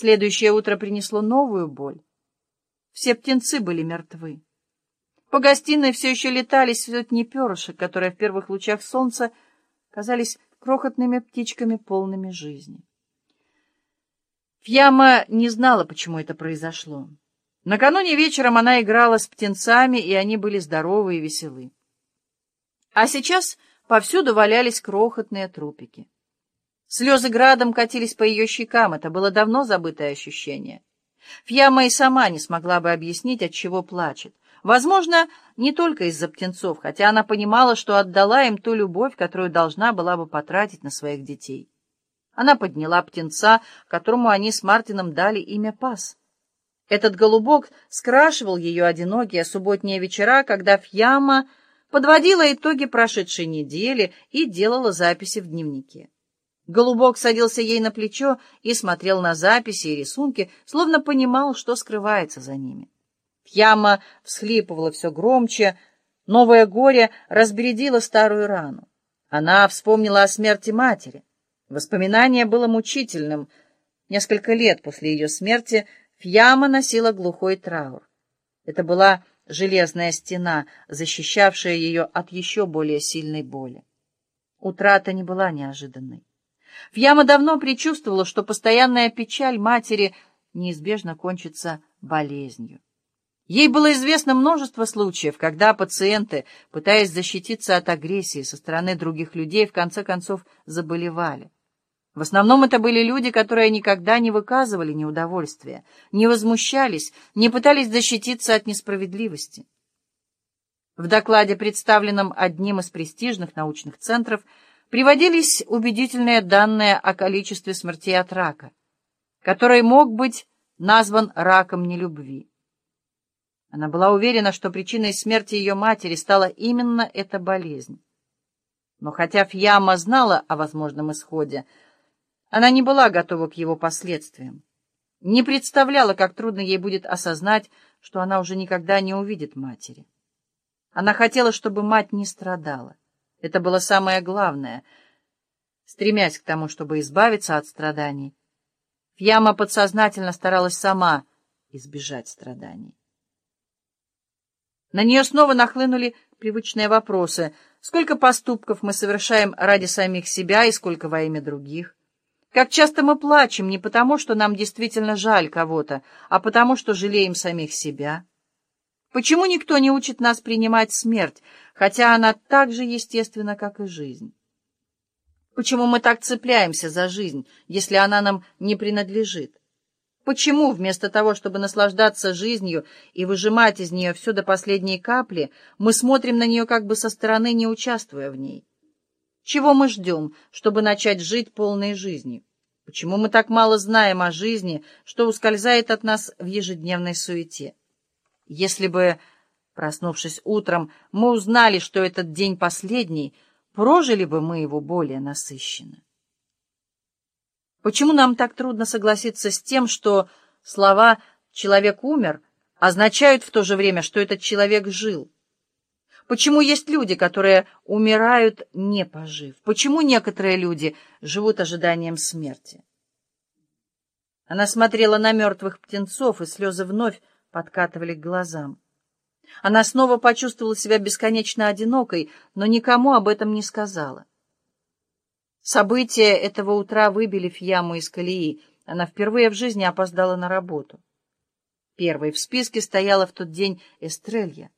Следующее утро принесло новую боль. Все птенцы были мертвы. По гостиной все еще летали сотни перышек, которые в первых лучах солнца казались крохотными птичками, полными жизни. Фьяма не знала, почему это произошло. Накануне вечером она играла с птенцами, и они были здоровы и веселы. А сейчас повсюду валялись крохотные трупики. Слезы градом катились по ее щекам, это было давно забытое ощущение. Фьяма и сама не смогла бы объяснить, от чего плачет. Возможно, не только из-за птенцов, хотя она понимала, что отдала им ту любовь, которую должна была бы потратить на своих детей. Она подняла птенца, которому они с Мартином дали имя Пас. Этот голубок скрашивал ее одинокие субботние вечера, когда Фьяма подводила итоги прошедшей недели и делала записи в дневнике. Голубок садился ей на плечо и смотрел на записи и рисунки, словно понимал, что скрывается за ними. Фьяма всхлипывала все громче, новое горе разбередило старую рану. Она вспомнила о смерти матери. Воспоминание было мучительным. Несколько лет после ее смерти Фьяма носила глухой траур. Это была железная стена, защищавшая ее от еще более сильной боли. Утрата не была неожиданной. Фьяма давно предчувствовала, что постоянная печаль матери неизбежно кончится болезнью. Ей было известно множество случаев, когда пациенты, пытаясь защититься от агрессии со стороны других людей, в конце концов заболевали. В основном это были люди, которые никогда не выказывали неудовольствия, не возмущались, не пытались защититься от несправедливости. В докладе, представленном одним из престижных научных центров, приводились убедительные данные о количестве смертей от рака, который мог быть назван раком нелюбви. Она была уверена, что причиной смерти ее матери стала именно эта болезнь. Но хотя Фьяма знала о возможном исходе, она не была готова к его последствиям, не представляла, как трудно ей будет осознать, что она уже никогда не увидит матери. Она хотела, чтобы мать не страдала. Это было самое главное. Стремясь к тому, чтобы избавиться от страданий, Фьяма подсознательно старалась сама избежать страданий. На нее снова нахлынули привычные вопросы. Сколько поступков мы совершаем ради самих себя и сколько во имя других? Как часто мы плачем не потому, что нам действительно жаль кого-то, а потому, что жалеем самих себя? Почему никто не учит нас принимать смерть, хотя она так же естественна, как и жизнь? Почему мы так цепляемся за жизнь, если она нам не принадлежит? Почему вместо того, чтобы наслаждаться жизнью и выжимать из нее все до последней капли, мы смотрим на нее как бы со стороны, не участвуя в ней? Чего мы ждем, чтобы начать жить полной жизнью? Почему мы так мало знаем о жизни, что ускользает от нас в ежедневной суете? Если бы, проснувшись утром, мы узнали, что этот день последний, прожили бы мы его более насыщенно. Почему нам так трудно согласиться с тем, что слова «человек умер» означают в то же время, что этот человек жил? Почему есть люди, которые умирают, не пожив? Почему некоторые люди живут ожиданием смерти? Она смотрела на мертвых птенцов, и слезы вновь подкатывали к глазам. Она снова почувствовала себя бесконечно одинокой, но никому об этом не сказала. События этого утра выбили Фьяму из колеи. Она впервые в жизни опоздала на работу. Первой в списке стояла в тот день Эстрелья.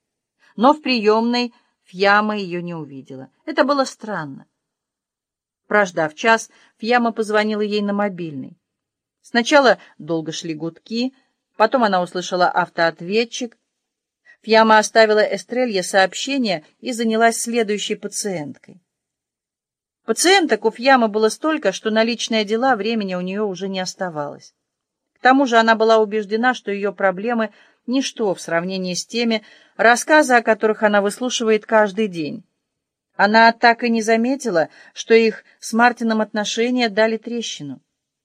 Но в приемной Фьяма ее не увидела. Это было странно. Прождав час, Фьяма позвонила ей на мобильный. Сначала долго шли гудки, Потом она услышала автоответчик. Фьяма оставила Эстрелье сообщение и занялась следующей пациенткой. Пациенток у Фьямы было столько, что на личные дела времени у нее уже не оставалось. К тому же она была убеждена, что ее проблемы — ничто в сравнении с теми, рассказы о которых она выслушивает каждый день. Она так и не заметила, что их с Мартином отношения дали трещину,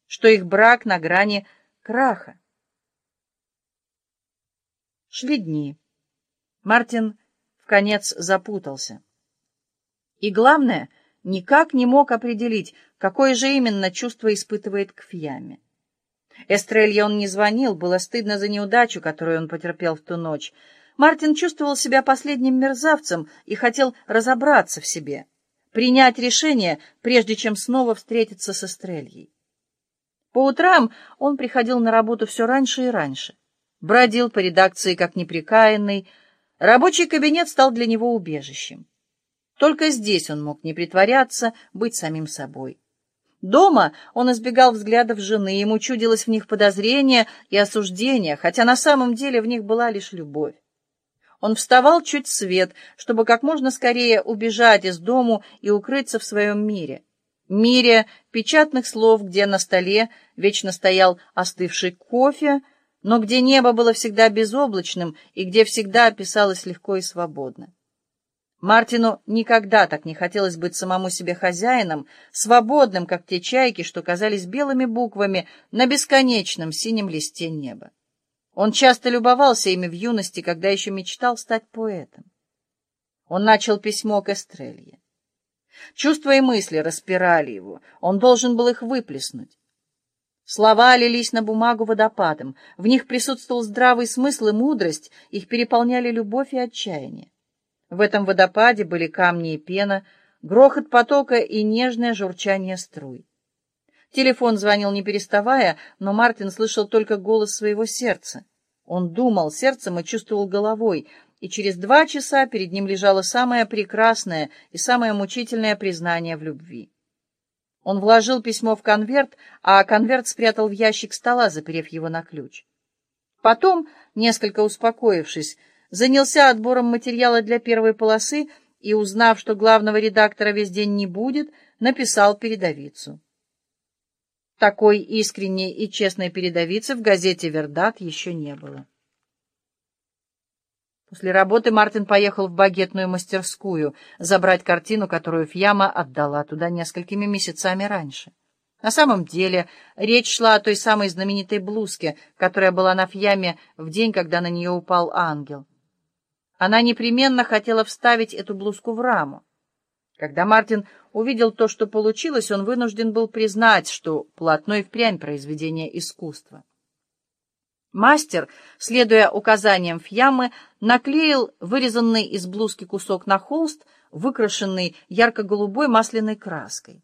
что их брак на грани краха. Шли дни. Мартин в конец запутался. И главное, никак не мог определить, какое же именно чувство испытывает к Фьяме. Эстрелье он не звонил, было стыдно за неудачу, которую он потерпел в ту ночь. Мартин чувствовал себя последним мерзавцем и хотел разобраться в себе, принять решение, прежде чем снова встретиться с Эстрельей. По утрам он приходил на работу все раньше и раньше, бродил по редакции как неприкаянный, рабочий кабинет стал для него убежищем. Только здесь он мог не притворяться, быть самим собой. Дома он избегал взглядов жены, ему чудилось в них подозрение и осуждение, хотя на самом деле в них была лишь любовь. Он вставал чуть свет, чтобы как можно скорее убежать из дому и укрыться в своем мире. Мире печатных слов, где на столе вечно стоял остывший кофе, но где небо было всегда безоблачным и где всегда писалось легко и свободно. Мартину никогда так не хотелось быть самому себе хозяином, свободным, как те чайки, что казались белыми буквами на бесконечном синем листе неба. Он часто любовался ими в юности, когда еще мечтал стать поэтом. Он начал письмо к Эстрелье. Чувства и мысли распирали его, он должен был их выплеснуть. Слова лились на бумагу водопадом, в них присутствовал здравый смысл и мудрость, их переполняли любовь и отчаяние. В этом водопаде были камни и пена, грохот потока и нежное журчание струй. Телефон звонил не переставая, но Мартин слышал только голос своего сердца. Он думал сердцем и чувствовал головой, и через два часа перед ним лежало самое прекрасное и самое мучительное признание в любви. Он вложил письмо в конверт, а конверт спрятал в ящик стола, заперев его на ключ. Потом, несколько успокоившись, занялся отбором материала для первой полосы и, узнав, что главного редактора весь день не будет, написал передовицу. Такой искренней и честной передовицы в газете «Вердат» еще не было. После работы Мартин поехал в багетную мастерскую забрать картину, которую Фьяма отдала туда несколькими месяцами раньше. На самом деле речь шла о той самой знаменитой блузке, которая была на Фьяме в день, когда на нее упал ангел. Она непременно хотела вставить эту блузку в раму. Когда Мартин увидел то, что получилось, он вынужден был признать, что полотно и впрямь произведение искусства. Мастер, следуя указаниям Фьямы, наклеил вырезанный из блузки кусок на холст, выкрашенный ярко-голубой масляной краской.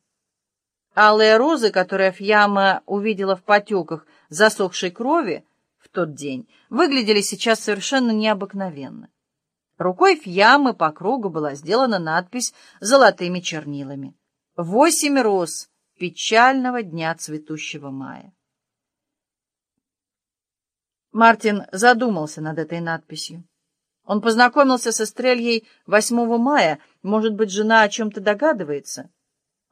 Алые розы, которые Фьяма увидела в потеках засохшей крови в тот день, выглядели сейчас совершенно необыкновенно. Рукой Фьямы по кругу была сделана надпись золотыми чернилами. «Восемь роз печального дня цветущего мая». Мартин задумался над этой надписью. Он познакомился с Эстрельей 8 мая, может быть, жена о чем-то догадывается.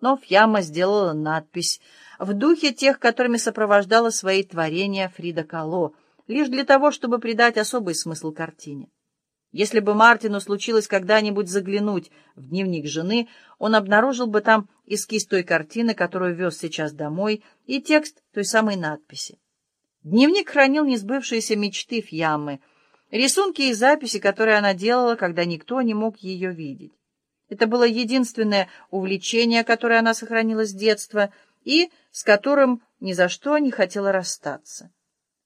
Но Фьяма сделала надпись в духе тех, которыми сопровождала свои творения Фрида Кало, лишь для того, чтобы придать особый смысл картине. Если бы Мартину случилось когда-нибудь заглянуть в дневник жены, он обнаружил бы там эскиз той картины, которую вез сейчас домой, и текст той самой надписи. Дневник хранил несбывшиеся мечты Фьяммы, рисунки и записи, которые она делала, когда никто не мог ее видеть. Это было единственное увлечение, которое она сохранила с детства и с которым ни за что не хотела расстаться.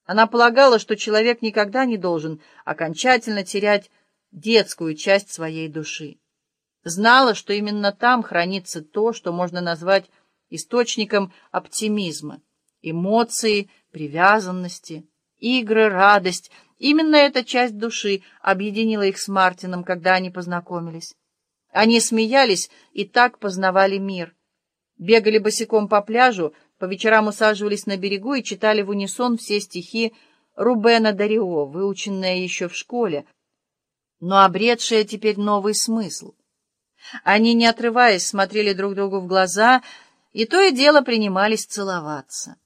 Она полагала, что человек никогда не должен окончательно терять детскую часть своей души. Знала, что именно там хранится то, что можно назвать источником оптимизма, эмоции, привязанности, игры, радость. Именно эта часть души объединила их с Мартином, когда они познакомились. Они смеялись и так познавали мир. Бегали босиком по пляжу, по вечерам усаживались на берегу и читали в унисон все стихи Рубена Дарио, выученные еще в школе, но обретшие теперь новый смысл. Они, не отрываясь, смотрели друг другу в глаза и то и дело принимались целоваться.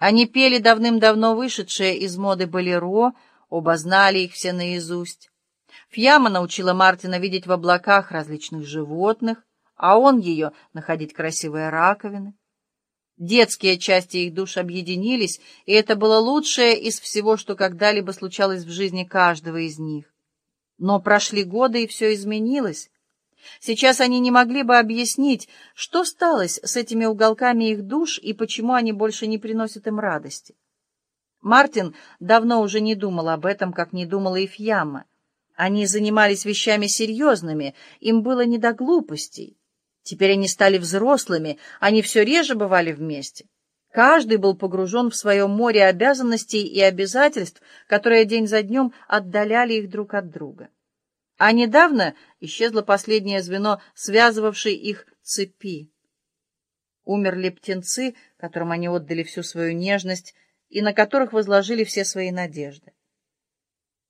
Они пели давным-давно вышедшие из моды болеро, оба знали их все наизусть. Фьяма научила Мартина видеть в облаках различных животных, а он ее находить красивые раковины. Детские части их душ объединились, и это было лучшее из всего, что когда-либо случалось в жизни каждого из них. Но прошли годы, и все изменилось. Сейчас они не могли бы объяснить, что сталось с этими уголками их душ и почему они больше не приносят им радости. Мартин давно уже не думал об этом, как не думала и Фьяма. Они занимались вещами серьезными, им было не до глупостей. Теперь они стали взрослыми, они все реже бывали вместе. Каждый был погружен в свое море обязанностей и обязательств, которые день за днем отдаляли их друг от друга. А недавно исчезло последнее звено, связывавшее их цепи. Умерли птенцы, которым они отдали всю свою нежность и на которых возложили все свои надежды.